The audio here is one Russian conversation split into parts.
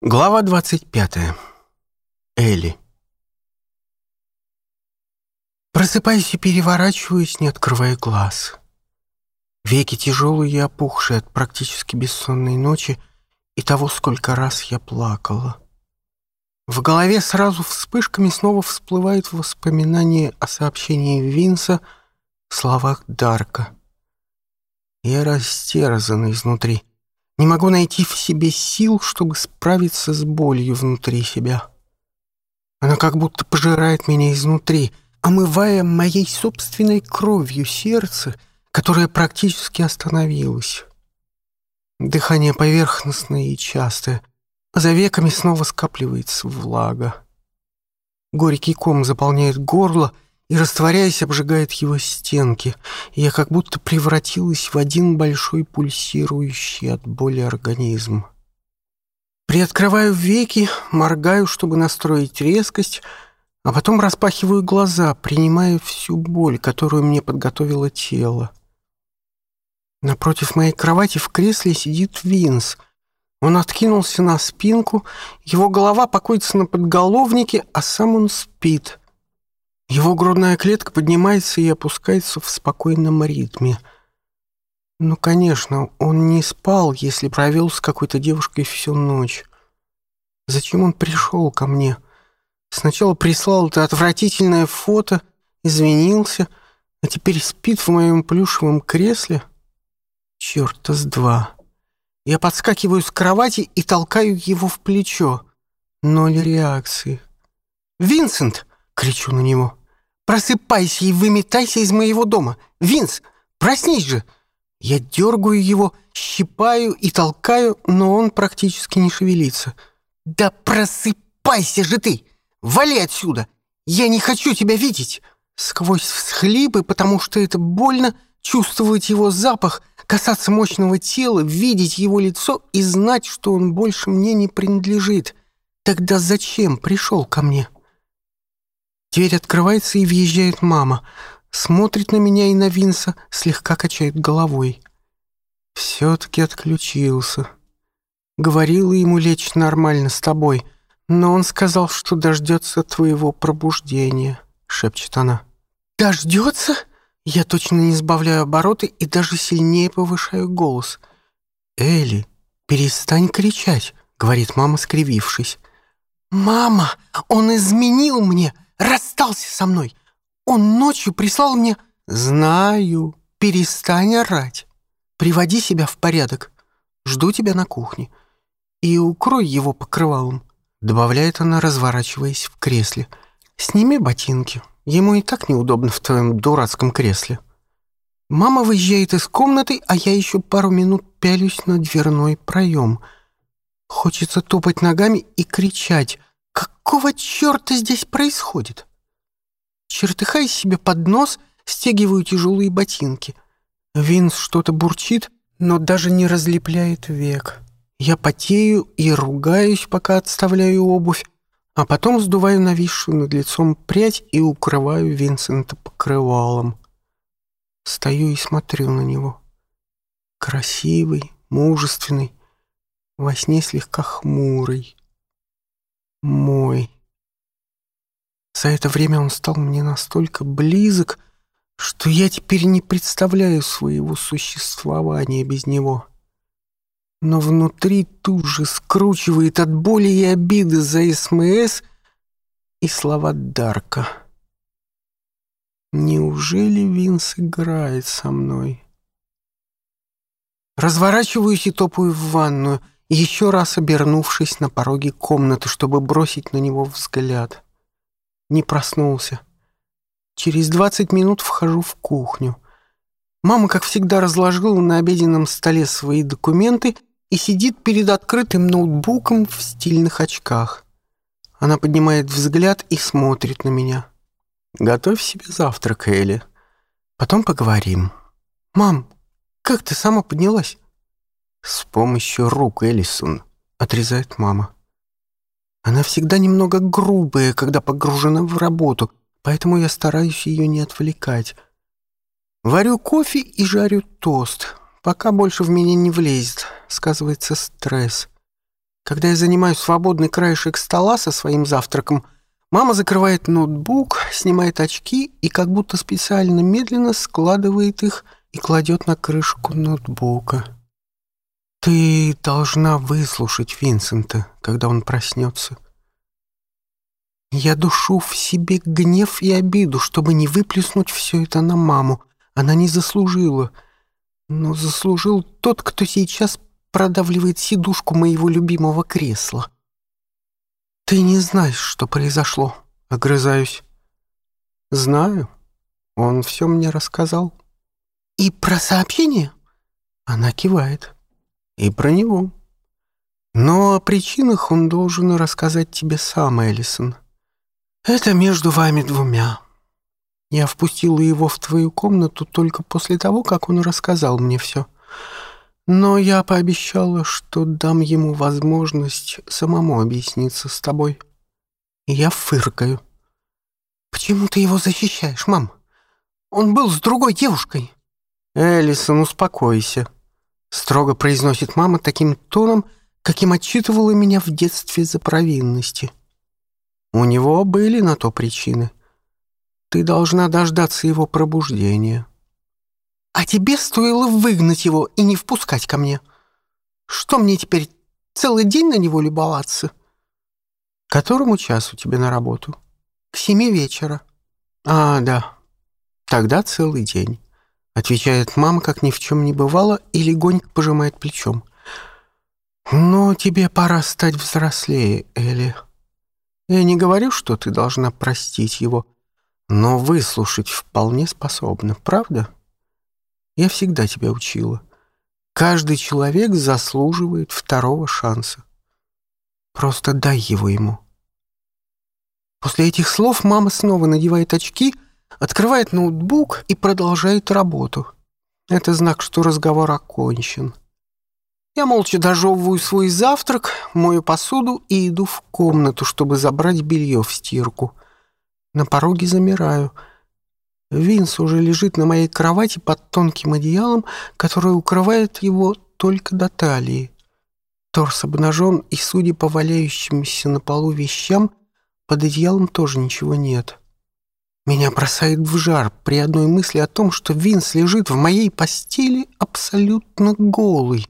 Глава 25. Элли. Просыпаюсь и переворачиваюсь, не открывая глаз. Веки тяжелые и опухшие от практически бессонной ночи и того, сколько раз я плакала. В голове сразу вспышками снова всплывают воспоминания о сообщении Винса в словах Дарка. Я растерзан изнутри. Не могу найти в себе сил, чтобы справиться с болью внутри себя. Она как будто пожирает меня изнутри, омывая моей собственной кровью сердце, которое практически остановилось. Дыхание поверхностное и частое. А за веками снова скапливается влага. Горький ком заполняет горло — и, растворяясь, обжигает его стенки. Я как будто превратилась в один большой пульсирующий от боли организм. Приоткрываю веки, моргаю, чтобы настроить резкость, а потом распахиваю глаза, принимая всю боль, которую мне подготовило тело. Напротив моей кровати в кресле сидит Винс — он откинулся на спинку, его голова покоится на подголовнике, а сам он спит. Его грудная клетка поднимается и опускается в спокойном ритме. Ну, конечно, он не спал, если провел с какой-то девушкой всю ночь. Зачем он пришел ко мне? Сначала прислал это отвратительное фото, извинился, а теперь спит в моем плюшевом кресле? Черта с два. Я подскакиваю с кровати и толкаю его в плечо. Ноль реакции. «Винсент!» — кричу на него. Просыпайся и выметайся из моего дома. Винс, проснись же!» Я дергаю его, щипаю и толкаю, но он практически не шевелится. «Да просыпайся же ты! Вали отсюда! Я не хочу тебя видеть!» Сквозь всхлипы, потому что это больно, чувствовать его запах, касаться мощного тела, видеть его лицо и знать, что он больше мне не принадлежит. Тогда зачем пришел ко мне?» Дверь открывается и въезжает мама. Смотрит на меня и на Винса, слегка качает головой. Все-таки отключился. Говорила ему лечь нормально с тобой, но он сказал, что дождется твоего пробуждения, шепчет она. Дождется? Я точно не сбавляю обороты и даже сильнее повышаю голос. Элли, перестань кричать, говорит мама, скривившись. Мама, он изменил мне! расстался со мной. Он ночью прислал мне...» «Знаю. Перестань орать. Приводи себя в порядок. Жду тебя на кухне. И укрой его покрывалом», — добавляет она, разворачиваясь в кресле. «Сними ботинки. Ему и так неудобно в твоем дурацком кресле». Мама выезжает из комнаты, а я еще пару минут пялюсь на дверной проем. Хочется топать ногами и кричать, Какого черта здесь происходит? Чертыхая себе под нос, стягиваю тяжелые ботинки. Винс что-то бурчит, но даже не разлепляет век. Я потею и ругаюсь, пока отставляю обувь, а потом сдуваю нависшую над лицом прядь и укрываю Винсента покрывалом. Стою и смотрю на него. Красивый, мужественный, во сне слегка хмурый мой. За это время он стал мне настолько близок, что я теперь не представляю своего существования без него. Но внутри тут же скручивает от боли и обиды за СМС и слова Дарка. Неужели Винс играет со мной? Разворачиваюсь и топаю в ванную — еще раз обернувшись на пороге комнаты, чтобы бросить на него взгляд. Не проснулся. Через двадцать минут вхожу в кухню. Мама, как всегда, разложила на обеденном столе свои документы и сидит перед открытым ноутбуком в стильных очках. Она поднимает взгляд и смотрит на меня. «Готовь себе завтрак, Элли. Потом поговорим». «Мам, как ты сама поднялась?» С помощью рук Элисон, отрезает мама. Она всегда немного грубая, когда погружена в работу, поэтому я стараюсь ее не отвлекать. Варю кофе и жарю тост. Пока больше в меня не влезет, сказывается стресс. Когда я занимаю свободный краешек стола со своим завтраком, мама закрывает ноутбук, снимает очки и как будто специально медленно складывает их и кладет на крышку ноутбука. Ты должна выслушать Винсента, когда он проснется. Я душу в себе гнев и обиду, чтобы не выплеснуть все это на маму. Она не заслужила. Но заслужил тот, кто сейчас продавливает сидушку моего любимого кресла. Ты не знаешь, что произошло, — огрызаюсь. Знаю. Он все мне рассказал. И про сообщение? Она кивает. — и про него. Но о причинах он должен рассказать тебе сам, Эллисон. Это между вами двумя. Я впустила его в твою комнату только после того, как он рассказал мне все. Но я пообещала, что дам ему возможность самому объясниться с тобой. Я фыркаю. «Почему ты его защищаешь, мам? Он был с другой девушкой». «Эллисон, успокойся», Строго произносит мама таким тоном, каким отчитывала меня в детстве за провинности. У него были на то причины. Ты должна дождаться его пробуждения. А тебе стоило выгнать его и не впускать ко мне. Что мне теперь, целый день на него любоваться? К которому часу тебе на работу? К семи вечера. А, да. Тогда целый день. Отвечает мама, как ни в чем не бывало, и легонько пожимает плечом. Но тебе пора стать взрослее, Элли. Я не говорю, что ты должна простить его, но выслушать вполне способна, правда? Я всегда тебя учила. Каждый человек заслуживает второго шанса. Просто дай его ему». После этих слов мама снова надевает очки открывает ноутбук и продолжает работу. Это знак, что разговор окончен. Я молча дожевываю свой завтрак, мою посуду и иду в комнату, чтобы забрать белье в стирку. На пороге замираю. Винс уже лежит на моей кровати под тонким одеялом, которое укрывает его только до талии. Торс обнажен, и, судя по валяющимся на полу вещам, под одеялом тоже ничего нет. Меня бросает в жар при одной мысли о том, что Винс лежит в моей постели абсолютно голый.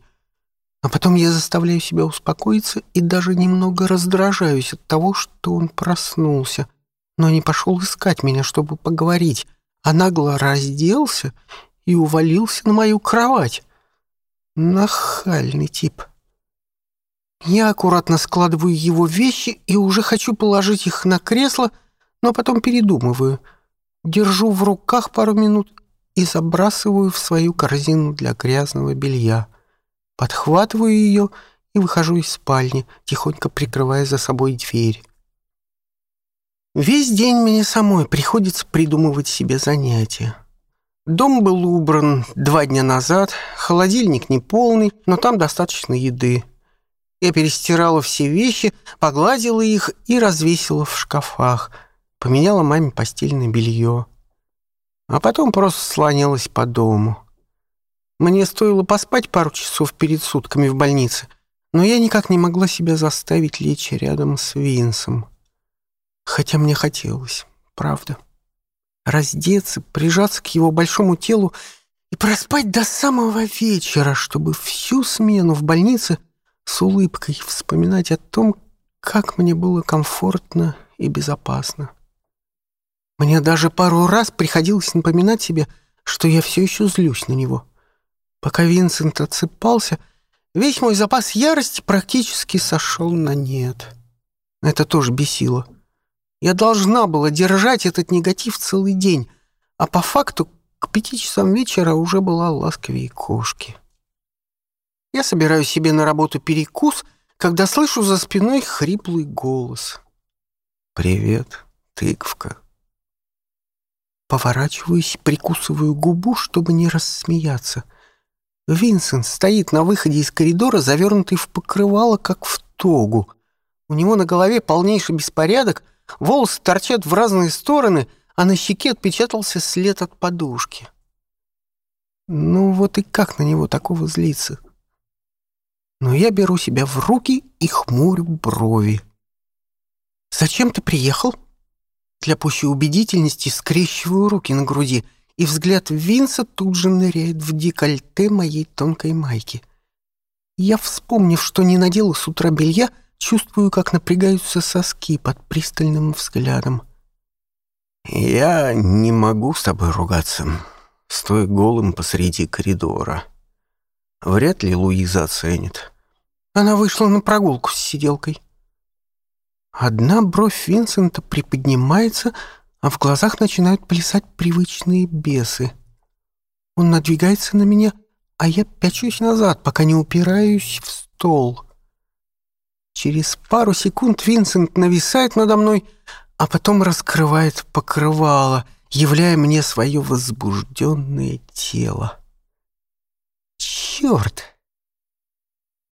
А потом я заставляю себя успокоиться и даже немного раздражаюсь от того, что он проснулся, но не пошел искать меня, чтобы поговорить, а нагло разделся и увалился на мою кровать. Нахальный тип. Я аккуратно складываю его вещи и уже хочу положить их на кресло — но потом передумываю, держу в руках пару минут и забрасываю в свою корзину для грязного белья. Подхватываю ее и выхожу из спальни, тихонько прикрывая за собой дверь. Весь день мне самой приходится придумывать себе занятия. Дом был убран два дня назад, холодильник не полный, но там достаточно еды. Я перестирала все вещи, погладила их и развесила в шкафах – поменяла маме постельное белье, а потом просто слонялась по дому. Мне стоило поспать пару часов перед сутками в больнице, но я никак не могла себя заставить лечь рядом с Винсом. Хотя мне хотелось, правда. Раздеться, прижаться к его большому телу и проспать до самого вечера, чтобы всю смену в больнице с улыбкой вспоминать о том, как мне было комфортно и безопасно. Мне даже пару раз приходилось напоминать себе, что я все еще злюсь на него. Пока Винсент отсыпался, весь мой запас ярости практически сошел на нет. Это тоже бесило. Я должна была держать этот негатив целый день, а по факту к пяти часам вечера уже была ласковее кошки. Я собираю себе на работу перекус, когда слышу за спиной хриплый голос. «Привет, тыквка» поворачиваюсь, прикусываю губу, чтобы не рассмеяться. Винсент стоит на выходе из коридора, завернутый в покрывало, как в тогу. У него на голове полнейший беспорядок, волосы торчат в разные стороны, а на щеке отпечатался след от подушки. Ну вот и как на него такого злиться? Но я беру себя в руки и хмурю брови. «Зачем ты приехал?» Для пущей убедительности скрещиваю руки на груди, и взгляд Винса тут же ныряет в декольте моей тонкой майки. Я, вспомнив, что не надела с утра белья, чувствую, как напрягаются соски под пристальным взглядом. «Я не могу с тобой ругаться, стоя голым посреди коридора. Вряд ли Луиза оценит». Она вышла на прогулку с сиделкой. Одна бровь Винсента приподнимается, а в глазах начинают плясать привычные бесы. Он надвигается на меня, а я пячусь назад, пока не упираюсь в стол. Через пару секунд Винсент нависает надо мной, а потом раскрывает покрывало, являя мне свое возбужденное тело. «Черт!»